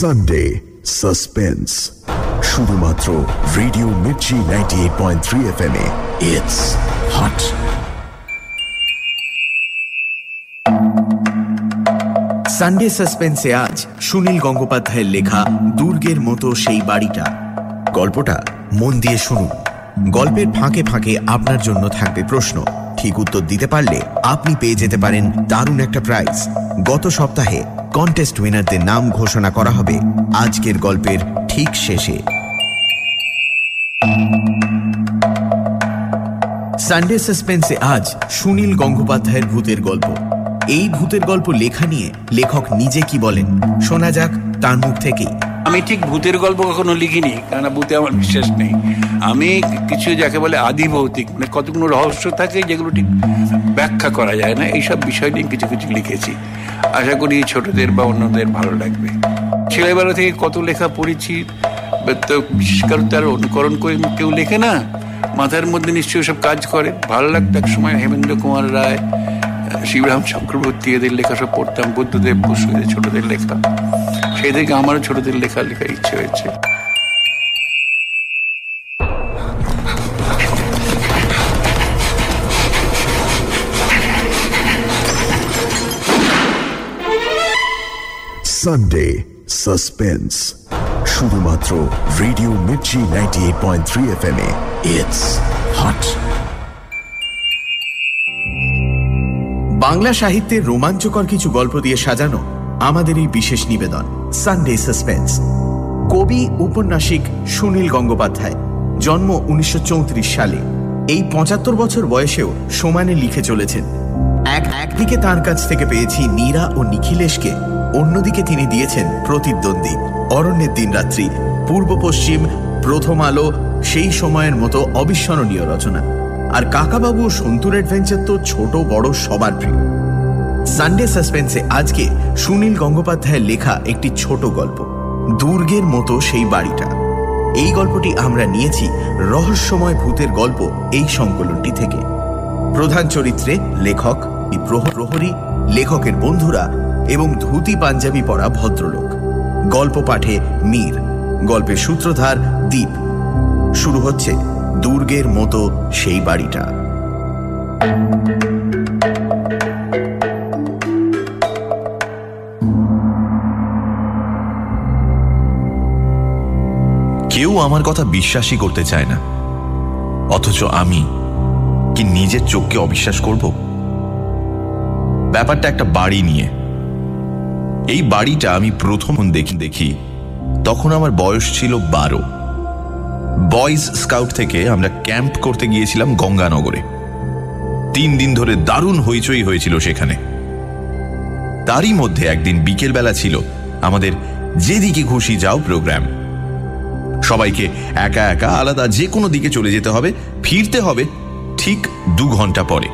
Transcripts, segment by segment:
Sunday suspense শুধুমাত্র radio Mirchi ninety Sunday সাসপেন্সে আজ সুনীল গঙ্গোপাধ্যায়ের লেখা দুর্গের মতো সেই বাড়িটা। গল্পটা মন দিয়ে শুনুন। গল্পের ফাঁকে ফাঁকে আপনার জন্য থাকবে প্রশ্ন। ঠিক উত্তর দিতে পারলে আপনি পেয়ে যেতে পারেন দারুণ একটা প্রাইজ গত সপ্তাহে কন্টেস্ট উইনারদের নাম ঘোষণা করা হবে আজকের গল্পের ঠিক শেষে। সানডে সাসপেন্সে আজ সুনীল গঙ্গোপাধ্যায়ের ভূতের গল্প। এই ভূতের গল্প লেখা নিয়ে লেখক নিজে কি বলেন? শোনা যাক তার মুখ থেকেই আমি ঠিক ভূতের গল্প কখনো লিখিনি কেননা ভূতে আমার বিশ্বাস নেই। আমি কিছু যাকে বলে আদি ভৌতিক মানে কতগুলো রহস্য থাকে যেগুলো ঠিক ব্যাখ্যা করা যায় না, এইসব বিষয় নিয়ে কিছু কিছু লিখেছি। আশা করি ছোটদের বা অন্যদের ভালো লাগবে। ছেলেবেলা থেকে কত লেখা পড়েছি তো বিশেষ করে তার অনুকরণ করে কেউ লেখে না, মাথার মধ্যে নিশ্চয়ই সব কাজ করে। ভালো লাগতো এক সময় হেমেন্দ্র কুমার রায় শিবরাম চক্রবর্তী এদের লেখা সব পড়তাম, বুদ্ধদেব বসু এদের ছোটদের লেখা। সেই থেকে আমারও ছোটদের লেখা লেখার ইচ্ছে হয়েছে। সানডে সাসপেন্স শুধুমাত্র radio Mirchi ninety eight point three F M it's hot Bangla সাহিত্যের রোমাঞ্চকর কিছু গল্প দিয়ে সাজানো আমাদের এই বিশেষ নিবেদন সানডে সাসপেন্স কবি, উপন্যাসিক সুনীল গঙ্গোপাধ্যায়, জন্ম উনিশশো চৌত্রিশ সালে। এই পঁচাত্তর বছর বয়সেও সমানে লিখে চলেছেন। এক, একদিকে তার কাছ থেকে পেয়েছি নীরা ও নিখিলেশকে, অন্যদিকে তিনি দিয়েছেন প্রতিদ্বন্দ্বী। অরণ্যের দিনরাত্রি, পূর্ব পশ্চিম, প্রথম আলো, সেই সময়ের মতো অবিস্মরণীয় রচনা। আর কাকাবাবু ও সন্তুর অ্যাডভেঞ্চার তো ছোট, বড়, সবার প্রিয়। সানডে সাসপেন্সে আজকে সুনীল গঙ্গোপাধ্যায়ের লেখা একটি ছোট গল্প, দুর্গের মতো সেই বাড়িটা। এই গল্পটি আমরা নিয়েছি রহস্যময় ভূতের গল্প এই সংকলনটি থেকে। প্রধান চরিত্রে লেখক, প্রহরী লেখকের বন্ধুরা এবং ধুতি পাঞ্জাবি পরা ভদ্রলোক। গল্প পাঠে মীর, গল্পের সূত্রধার দ্বীপ শুরু হচ্ছে দুর্গের মতো সেই বাড়িটা। আমার কথা বিশ্বাসই করতে চায় না। অথচ আমি কি নিজের চোখকে অবিশ্বাস করব? ব্যাপারটা একটা বাড়ি নিয়ে। এই বাড়িটা আমি প্রথম দেখি দেখি তখন আমার বয়স ছিল বারো। বয়েজ স্কাউট থেকে আমরা ক্যাম্প করতে গিয়েছিলাম গঙ্গানগরে। তিন দিন ধরে দারুণ হইচই হয়েছিল সেখানে। তারই মধ্যে একদিন বিকেলবেলা ছিল আমাদের যেদিকে খুশি যাও প্রোগ্রাম। সবাইকে একা একা আলাদা যে কোনো দিকে চলে যেতে হবে, ফিরতে হবে ঠিক দু ঘণ্টা পরে।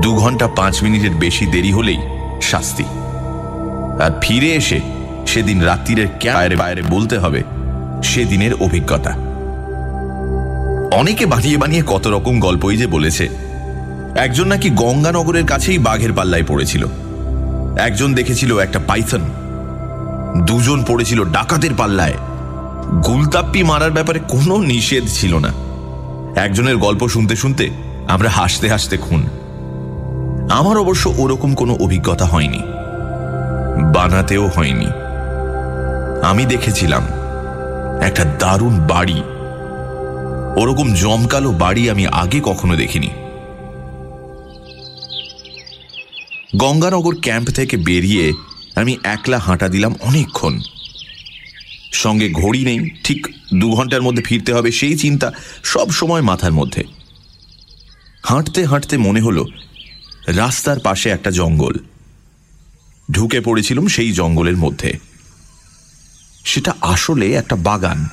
দু ঘণ্টা পাঁচ মিনিটের বেশি দেরি হলেই শাস্তি। আর ফিরে এসে সেদিন রাত্রিরের বাইরে বাইরে বলতে হবে, সেদিনের অভিজ্ঞতা। অনেকে বানিয়ে বানিয়ে কত রকম গল্পই যে বলেছে। একজন নাকি গঙ্গানগরের কাছেই বাঘের পাল্লায় পড়েছিল। একজন দেখেছিল একটা পাইথন। দুজন পড়েছিল ডাকাতের পাল্লায়। গুলতাপ্পি মারার ব্যাপারে কোনো নিষেধ ছিল না। একজনের গল্প শুনতে শুনতে আমরা হাসতে হাসতে খুন। আমার অবশ্য ওরকম কোনো অভিজ্ঞতা হয়নি। বানাতেও হয়নি। আমি দেখেছিলাম একটা দারুণ বাড়ি। ওরকম জমকালো বাড়ি আমি আগে কখনো দেখিনি। গঙ্গানগর ক্যাম্প থেকে বেরিয়ে আমি একলা হাঁটা দিলাম অনেকক্ষণ। সঙ্গে ঘড়ি নেই, ঠিক দু ঘণ্টার মধ্যে ফিরতে হবে সেই চিন্তা সব সময় মাথার মধ্যে। হাঁটতে হাঁটতে মনে হলো, রাস্তার পাশে একটা জঙ্গল। ঢুকে পড়েছিলাম সেই জঙ্গলের মধ্যে। সেটা আসলে একটা বাগান।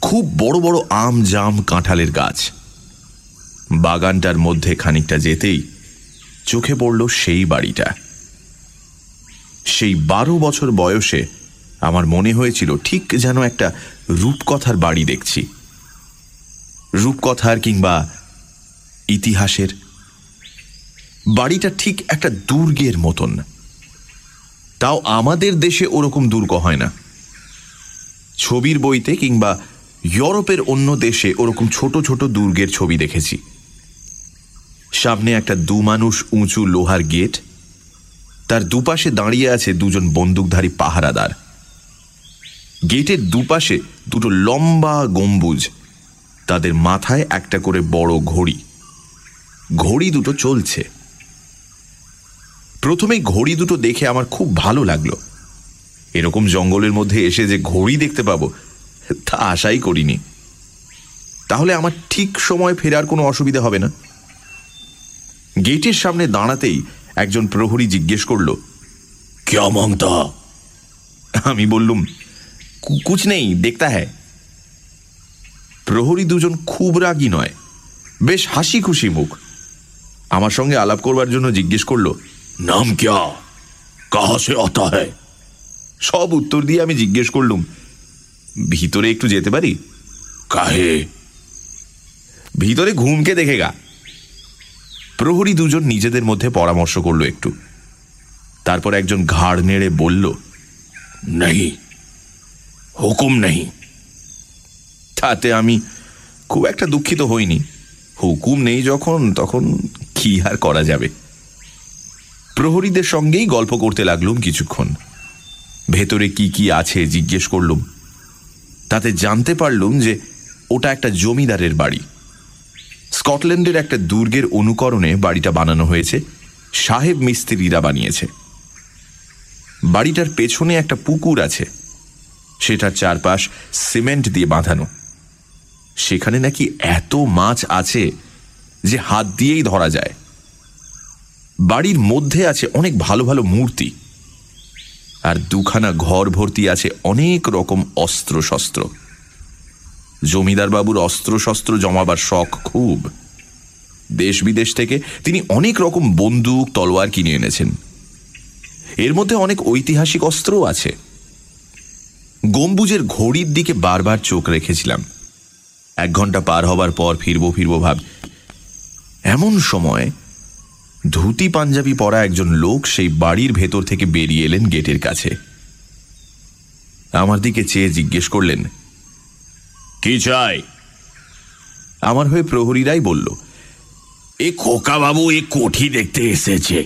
খুব বড় বড় আম, জাম, কাঁঠালের গাছ। বাগানটার মধ্যে খানিকটা যেতেই চোখে পড়ল সেই বাড়িটা। সেই বারো বছর বয়সে আমার মনে হয়েছিল ঠিক যেন একটা রূপকথার বাড়ি দেখছি। রূপকথার কিংবা ইতিহাসের। বাড়িটা ঠিক একটা দুর্গের মতন। তাও আমাদের দেশে ওরকম দুর্গ হয় না। ছবির বইতে কিংবা ইউরোপের অন্য দেশে ওরকম ছোট ছোট দুর্গের ছবি দেখেছি। সামনে একটা দু মানুষ উঁচু লোহার গেট। তার দুপাশে দাঁড়িয়ে আছে দুজন বন্দুকধারী পাহারাদার। গেটের দুপাশে দুটো লম্বা গম্বুজ, তাদের মাথায় একটা করে বড় ঘড়ি। ঘড়ি দুটো চলছে। প্রথমে ঘড়ি দুটো দেখে আমার খুব ভালো লাগল। এরকম জঙ্গলের মধ্যে এসে যে ঘড়ি দেখতে পাবো, তা আশাই করিনি। তাহলে আমার ঠিক সময় ফেরার কোনো অসুবিধা হবে না? গেটের সামনে দাঁড়াতেই একজন প্রহরী জিজ্ঞেস করল কেমন তা আমি বললুম "কু- কুছ নেই দেখতা হ্যায় প্রহরী দুজন খুব রাগী নয় বেশ হাসি খুশি মুখ আমার সঙ্গে আলাপ করবার জন্য জিজ্ঞেস করলো नाम क्या कहां से आता है সব উত্তর দিয়ে আমি জিজ্ঞেস করলুম ভিতরে একটু যেতে পারি काहे ভিতরে ঘুমকে দেখে গা প্রহরী দুজন নিজেদের মধ্যে পরামর্শ করলো একটু তারপর একজন ঘাড় নেড়ে বলল नहीं হুকুম নেই। তাতে আমি খুব একটা দুঃখিত হইনি। হুকুম নেই যখন, তখন কি আর করা যাবে? প্রহরীদের সঙ্গেই গল্প করতে লাগলুম কিছুক্ষণ। ভেতরে কি কি আছে জিজ্ঞেস করলুম। তাতে জানতে পারলুম যে ওটা একটা জমিদারের বাড়ি। স্কটল্যান্ডের একটা দুর্গের অনুকরণে বাড়িটা বানানো হয়েছে। সাহেব মিস্ত্রিরা বানিয়েছে। বাড়িটার পেছনে একটা পুকুর আছে। সেটার চারপাশ সিমেন্ট দিয়ে বাঁধানো। সেখানে নাকি এত মাছ আছে যে হাত দিয়েই ধরা যায়। বাড়ির মধ্যে আছে অনেক ভালো ভালো মূর্তি। আর দুখানা ঘর ভর্তি আছে অনেক রকম অস্ত্র শস্ত্র জমিদার বাবুর অস্ত্র শস্ত্র জমাবার শখ খুব। দেশ বিদেশ থেকে তিনি অনেক রকম বন্দুক, তলোয়ার কিনে এনেছেন। এর মধ্যে অনেক ঐতিহাসিক অস্ত্রও আছে। গম্বুজের ঘড়ির দিকে বারবার চোখ রেখেছিলাম। এক ঘণ্টা পার হবার পর ফিরবো ফিরবো ভাব। এমন সময় ধুতি পাঞ্জাবি পরা একজন লোক সেই বাড়ির ভেতর থেকে বেরিয়ে এলেন গেটের কাছে। আমার দিকে চেয়ে জিজ্ঞেস করলেন, কি চাই? আমার হয়ে প্রহরীরাই বলল, এ খোকা বাবু এ কোঠি দেখতে এসেছে।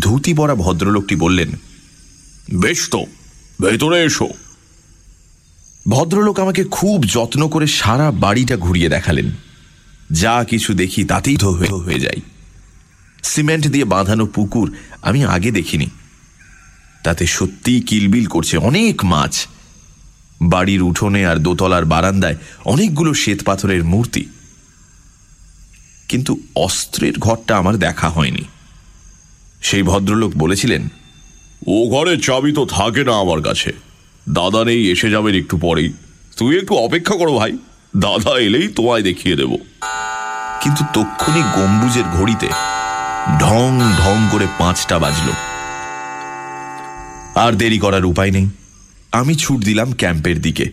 ধুতি পরা ভদ্রলোকটি বললেন, বেশ তো ভেতরে এসো। ভদ্রলোক আমাকে খুব যত্ন করে সারা বাড়িটা ঘুরিয়ে দেখালেন। যা কিছু দেখি তাতেই হয়ে হয়ে যাই সিমেন্ট দিয়ে বাঁধানো পুকুর আমি আগে দেখিনি। তাতে সত্যিই কিলবিল করছে অনেক মাছ। বাড়ির উঠোনে আর দোতলার বারান্দায় অনেকগুলো শ্বেত পাথরের মূর্তি। কিন্তু অস্ত্রের ঘরটা আমার দেখা হয়নি। সেই ভদ্রলোক বলেছিলেন ও ঘরের চাবি তো থাকে না আমার কাছে। দাদা নেই, এসে যাবেন একটু পরেই। তুই একটু অপেক্ষা করো ভাই, দাদা এলেই তোমায় দেখিয়ে দেব। কিন্তু তক্ষুনি গম্বুজের ঘড়িতে ঢং ঢং করে পাঁচটা বাজল। আর দেরি করার উপায় নেই। আমি ছুট দিলাম ক্যাম্পের দিকে।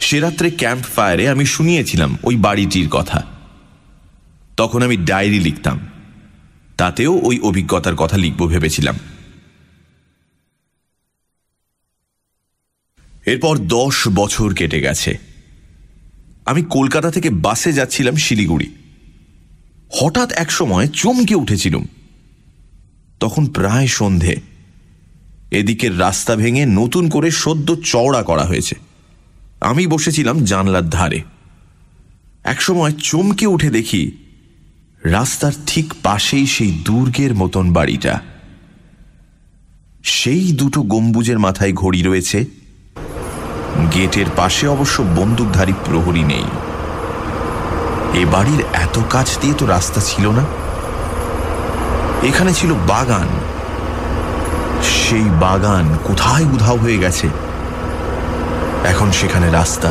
সে রাত্রে ক্যাম্প ফায়ারে আমি শুনিয়েছিলাম ওই বাড়িটির কথা। তখন আমি ডায়েরি লিখতাম। তাতেও ওই অভিজ্ঞতার কথা লিখব ভেবেছিলাম। এরপর দশ বছর কেটে গেছে। আমি কলকাতা থেকে বাসে যাচ্ছিলাম শিলিগুড়ি। হঠাৎ এক সময় চমকে উঠেছিলুম। তখন প্রায় সন্ধে। এদিকের রাস্তা ভেঙে নতুন করে সদ্য চওড়া করা হয়েছে। আমি বসেছিলাম জানলার ধারে। একসময় চমকে উঠে দেখি রাস্তার ঠিক পাশেই সেই দুর্গের মতন বাড়িটা। সেই দুটো গম্বুজের মাথায় ঘড়ি রয়েছে। গেটের পাশে অবশ্য বন্দুকধারী প্রহরী নেই। এ বাড়ির এত কাছ দিয়ে তো রাস্তা ছিল না। এখানে ছিল বাগান। সেই বাগান কোথায় উধাও হয়ে গেছে? এখন সেখানে রাস্তা।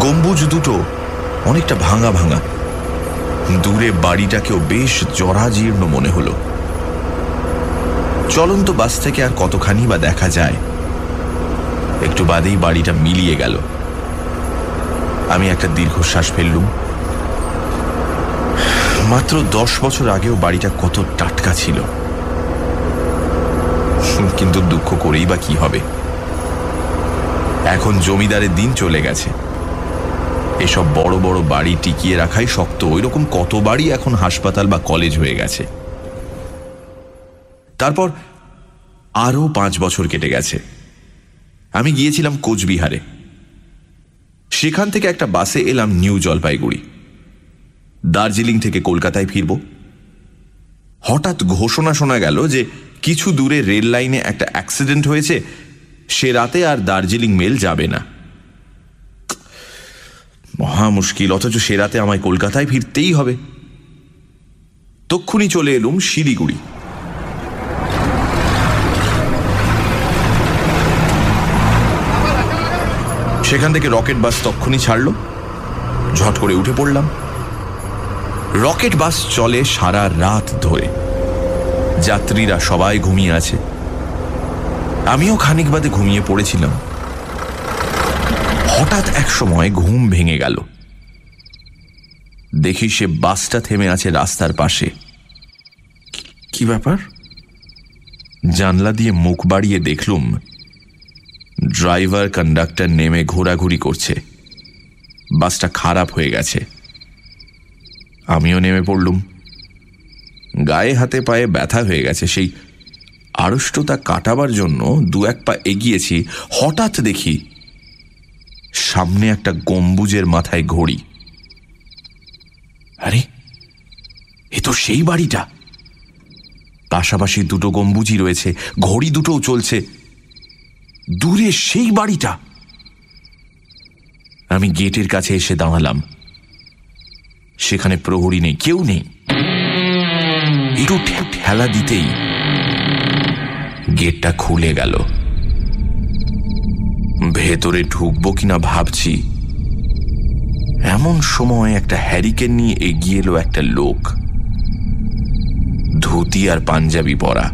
গম্বুজ দুটো অনেকটা ভাঙা ভাঙা। দূরে বাড়িটাকেও বেশ জরাজীর্ণ মনে হলো। চলন্ত বাস থেকে আর কতখানি বা দেখা যায়, একটু বাদেই বাড়িটা মিলিয়ে গেল। আমি একটা দীর্ঘশ্বাস ফেললুম। মাত্র দশ বছর আগেও বাড়িটা কত টাটকা ছিল। কিন্তু দুঃখ করেই বা কি হবে? এখন জমিদারের দিন চলে গেছে। এসব বড় বড় বাড়ি টিকিয়ে রাখাই শক্ত। ওইরকম কত বাড়ি এখন হাসপাতাল বা কলেজ হয়ে গেছে। তারপর আরও পাঁচ বছর কেটে গেছে। আমি গিয়েছিলাম কোচবিহারে। সেখান থেকে একটা বাসে এলাম নিউ জলপাইগুড়ি। দার্জিলিং থেকে কলকাতায় ফিরব। হঠাৎ ঘোষণা শোনা গেল যে কিছু দূরে রেল লাইনে একটা অ্যাক্সিডেন্ট হয়েছে, সে রাতে আর দার্জিলিং মেল যাবে না। মহা মুশকিল, অথচ সে রাতে আমায় কলকাতায় ফিরতেই হবে। তক্ষুনি চলে এলুম শিলিগুড়ি। সেখান থেকে রকেট বাস তক্ষুনি ছাড়ল। ঝট করে উঠে পড়লাম। রকেট বাস চলে সারা রাত ধরে। যাত্রীরা সবাই ঘুমিয়ে আছে। আমিও খানিক বাদে ঘুমিয়ে পড়েছিলাম। হঠাৎ এক সময় ঘুম ভেঙে গেল। দেখি সে বাসটা থেমে আছে রাস্তার পাশে। কি ব্যাপার? জানলা দিয়ে মুখ বাড়িয়ে দেখলুম, ড্রাইভার কন্ডাক্টর নেমে ঘোরাঘুরি করছে। বাসটা খারাপ হয়ে গেছে। আমিও নেমে পড়লুম। গায়ে হাতে পায়ে ব্যথা হয়ে গেছে। সেই আড়ষ্টতা কাটাবার জন্য দু এক পা এগিয়েছি। হঠাৎ দেখি সামনে একটা গম্বুজের মাথায় ঘড়ি। আরে, এ তো সেই বাড়িটা। পাশাপাশি দুটো গম্বুজই রয়েছে, ঘড়ি দুটোও চলছে। দূরে সেই বাড়িটা। আমি গেটের কাছে এসে দাঁড়ালাম। সেখানে প্রহরী নেই, কেউ নেই। একটু ঠেলা দিতেই গেটটা খুলে গেল। ভেতরে ঢুকবো কিনা ভাবছি। এমন সময় একটা হ্যারিকেন নিয়ে এগিয়ে এলো একটা লোক। ধুতি আর পাঞ্জাবি পরা।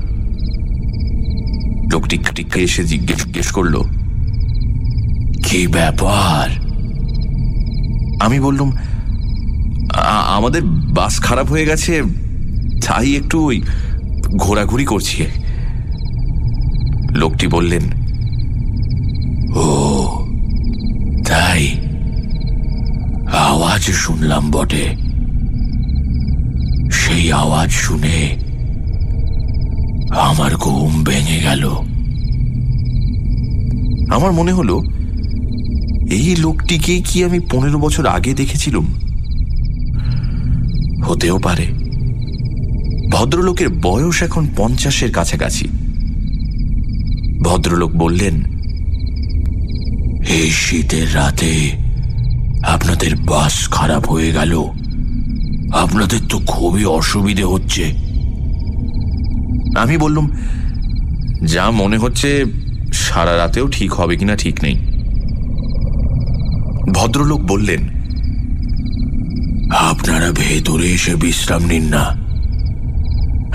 লোকটি টিকে এসে জিজ্ঞেস জিজ্ঞেস করল, কি ব্যাপার? আমি বললুম আমাদের বাস খারাপ হয়ে গেছে, তাই একটু ওই ঘোরাঘুরি করছি। লোকটি বললেন আওয়াজ শুনলাম বটে। সেই আওয়াজ শুনে আমার ঘুম ভেঙে গেল। আমার মনে হলো এই লোকটিকে কি আমি পনেরো বছর আগে দেখেছিলুম? হতেও পারে। ভদ্রলোকের বয়স এখন পঞ্চাশের কাছাকাছি। ভদ্রলোক বললেন এই শীতের রাতে আপনাদের বাস খারাপ হয়ে গেল। আপনাদের তো খুবই অসুবিধে হচ্ছে। আমি বললুম, যা মনে হচ্ছে সারা রাতেও ঠিক হবে কিনা ঠিক নেই। ভদ্রলোক বললেন, আপনারা ভেতরে এসে বিশ্রাম নিন না।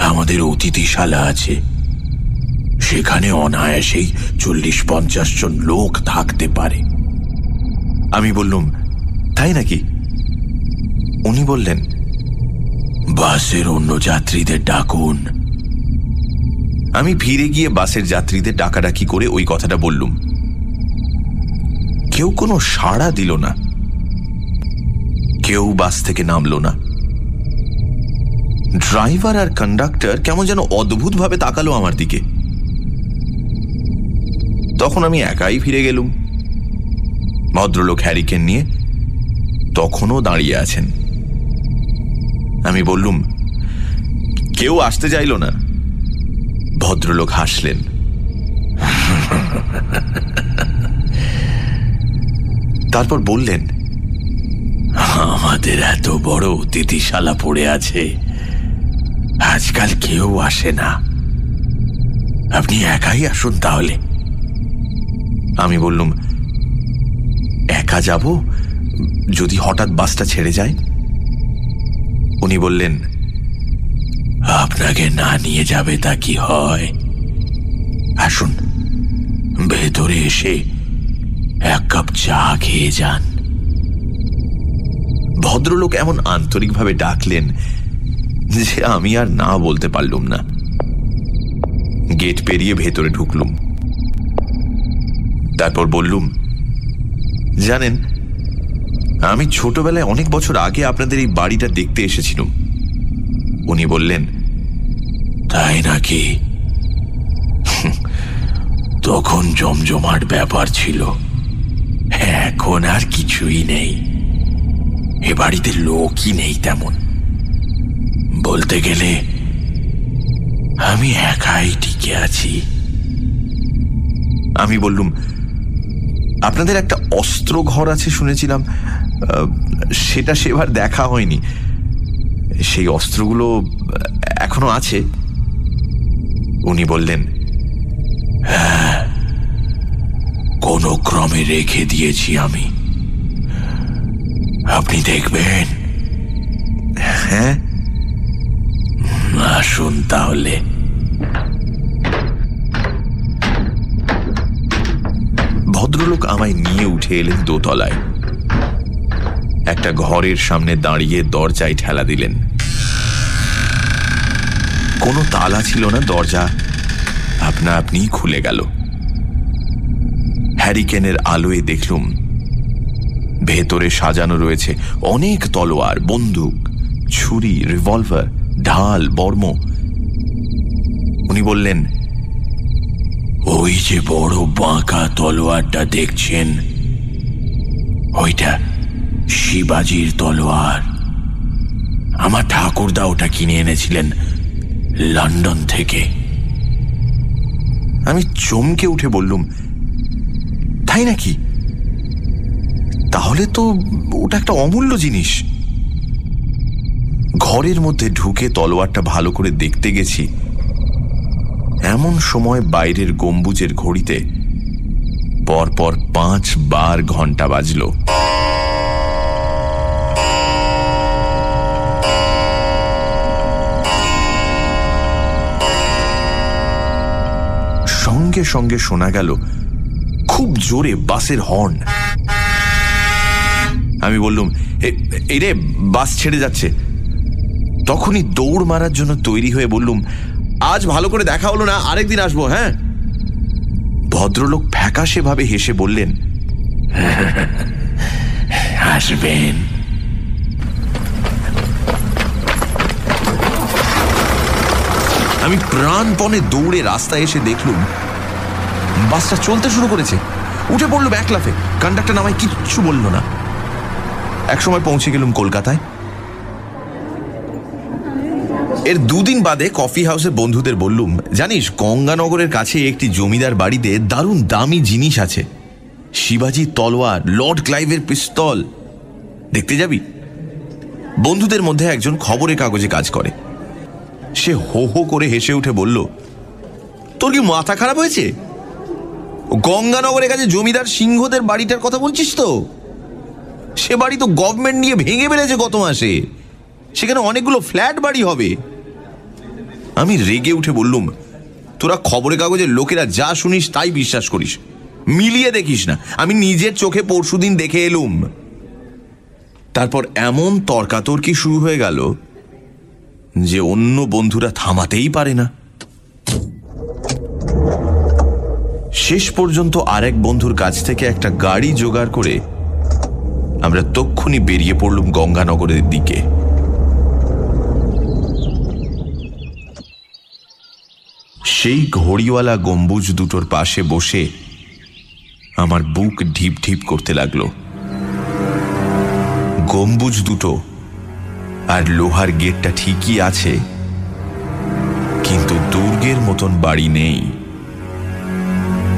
আমাদের অতিথিশালা আছে। সেখানে অনায়াসেই চল্লিশ পঞ্চাশ জন লোক থাকতে পারে। আমি বললুম তাই নাকি? উনি বললেন বাসের অন্য যাত্রীদের ডাকুন। আমি ফিরে গিয়ে বাসের যাত্রীদের ডাকাডাকি করে ওই কথাটা বললুম। কেউ কোনো সাড়া দিল না। কেউ বাস থেকে নামলো না। ড্রাইভার আর কন্ডাক্টর কেমন যেন অদ্ভুতভাবে তাকালো আমার দিকে। তখন আমি একাই ফিরে গেলুম। ভদ্রলোক হ্যারিকেন নিয়ে তখনও দাঁড়িয়ে আছেন। আমি বললুম, কেউ আসতে চাইল না। ভদ্রলোক হাসলেন। তারপর বললেন, আমাদের এত বড় অতিথিশালা পড়ে আছে। আজকাল কেউ আসে না। আপনি একাই আসুন তাহলে। আমি বললুম, একা যাব? যদি হঠাৎ বাসটা ছেড়ে যায়, উনি বললেন, আপনাকে না নিয়ে যাবে তা কি হয়? আসুন, ভেতরে এসে এক কাপ চা খেয়ে যান। ভদ্রলোক এমন আন্তরিকভাবে ডাকলেন যে আমি আর না বলতে পারলুম না। গেট পেরিয়ে ভেতরে ঢুকলুম। তারপর বললুম, জানেন আমি ছোটবেলায় অনেক বছর আগে আপনাদের এই বাড়িটা দেখতে এসেছিলাম। উনি বললেন, তাই নাকি? তখন জমজমাট ব্যাপার ছিল। এখন আর কিছুই নেই। এ বাড়িতে লোকই নেই তেমন। বলতে গেলে, আমি একাই টিকে আছি। আমি বললুম, আপনাদের একটা অস্ত্র ঘর আছে শুনেছিলাম। সেটা সেবার দেখা হয়নি। সেই অস্ত্রগুলো এখনও আছে। উনি বললেন হ্যাঁ কোনো ক্রমে রেখে দিয়েছি আমি। আপনি দেখবেন? হ্যাঁ। আসুন তাহলে। ভদ্রলোক আমায় নিয়ে উঠে এলেন দোতলায়। একটা ঘরের সামনে দাঁড়িয়ে দরজায় ঠেলা দিলেন। কোনো তালা ছিল না দরজা। আপনা আপনিই খুলে গেল। হ্যারিকেনের আলোয় দেখলুম, ভেতরে সাজানো রয়েছে অনেক তলোয়ার, বন্দুক, ছুরি, রিভলভার, ঢাল, বর্ম। উনি বললেন, ওই যে বড় বাঁকা তলোয়ারটা দেখছেন, ওইটা শিবাজির তলোয়ার। আমার ঠাকুরদা ওটা কিনে এনেছিলেন লন্ডন থেকে। আমি চমকে উঠে বললুম, তাই নাকি? তাহলে তো ওটা একটা অমূল্য জিনিস। ঘরের মধ্যে ঢুকে তলোয়ারটা ভালো করে দেখতে গেছি। এমন সময় বাইরের গম্বুজের ঘড়িতে পরপর পাঁচ বার ঘণ্টা বাজল। সঙ্গে সঙ্গে শোনা গেল, খুব জোরে বাসের হর্ন। আমি বললুম এই রে, বাস ছেড়ে যাচ্ছে। তখনই দৌড় মারার জন্য তৈরি হয়ে বললুম, আজ ভালো করে দেখা হলো না আরেকদিন আসব হ্যাঁ? ভদ্রলোক ফ্যাকাশে ভাবে হেসে বললেন, আসবেন। আমি প্রাণপণে দৌড়ে রাস্তায় এসে দেখলুম বাসটা চলতে শুরু করেছে। উঠে পড়লুম এক লাফে কন্ডাক্টর আমায় কিচ্ছু বলল না। একসময় পৌঁছে গেলুম কলকাতায়। এর দুদিন বাদে কফি হাউসে বন্ধুদের বললুম, জানিস, গঙ্গানগরের কাছে একটি জমিদার বাড়িতে দারুণ দামি জিনিস আছে। শিবাজি তলোয়ার, লর্ড ক্লাইভের পিস্তল। দেখতে যাবি? বন্ধুদের মধ্যে একজন খবরের কাগজে কাজ করে। সে হো হো করে হেসে উঠে বলল, তোর কি মাথা খারাপ হয়েছে? গঙ্গানগরের কাছে জমিদার সিংহদের বাড়িটার কথা বলছিস তো? সে বাড়ি তো গভর্নমেন্ট নিয়ে ভেঙে বেড়েছে গত মাসে। সেখানে অনেকগুলো ফ্ল্যাট বাড়ি হবে। আমি রেগে উঠে বললুম, তোরা খবরের কাগজের লোকেরা যা শুনিস তাই বিশ্বাস করিস। মিলিয়ে দেখিস না। আমি নিজের চোখে পরশুদিন দেখে এলুম। তারপর এমন তর্কাতর্কি শুরু হয়ে গেল যে অন্য বন্ধুরা থামাতেই পারে না। শেষ পর্যন্ত আরেক বন্ধুর কাছ থেকে একটা গাড়ি জোগাড় করে আমরা তক্ষুনি বেরিয়ে পড়লুম গঙ্গানগরের দিকে। সেই ঘড়িওয়ালা গম্বুজ দুটোর পাশে বসে আমার বুক ঢিপ ঢিপ করতে লাগল। গম্বুজ দুটো আর লোহার গেটটা ঠিকই আছে, কিন্তু দুর্গের মতন বাড়ি নেই।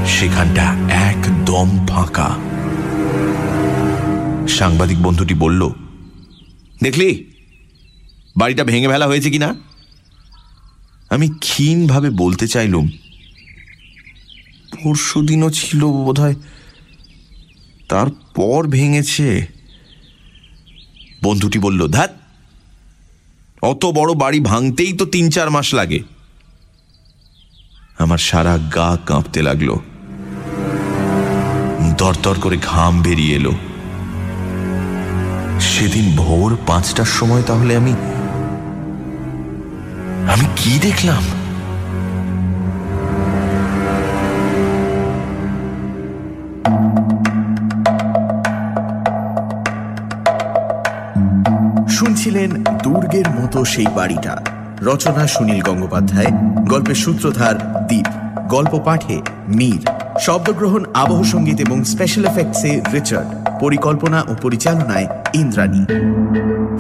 সেখানটা একদম ফাঁকা। সাংবাদিক বন্ধুটি বলল, দেখলি? বাড়িটা ভেঙে ফেলা হয়েছে কিনা? আমি ক্ষীণভাবে বলতে চাইলুম পরশু দিনও ছিল বোধহয়, তারপর ভেঙেছে। বন্ধুটি বলল ধ্যাত অত বড় বাড়ি ভাঙতেই তো তিন চার মাস লাগে। আমার সারা গা কাঁপতে লাগল। দরদর করে ঘাম বেরিয়ে এলো। সেদিন ভোর পাঁচটার সময় তাহলে আমি আমি কি দেখলাম? শুনছিলেন দুর্গের মতো সেই বাড়িটা। রচনা সুনীল গঙ্গোপাধ্যায়, গল্পের সূত্রধার দ্বীপ গল্প পাঠে মীর। শব্দগ্রহণ, আবহ সংগীত এবং স্পেশাল এফেক্টসে রিচার্ড। পরিকল্পনা ও পরিচালনায় ইন্দ্রাণী।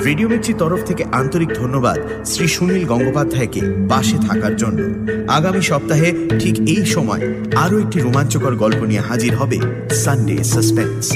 রেডিও মির্চির তরফ থেকে আন্তরিক ধন্যবাদ শ্রী সুনীল গঙ্গোপাধ্যায়কে বাসে থাকার জন্য। আগামী সপ্তাহে ঠিক এই সময় আরও একটি রোমাঞ্চকর গল্প নিয়ে হাজির হবে সানডে সাসপেন্স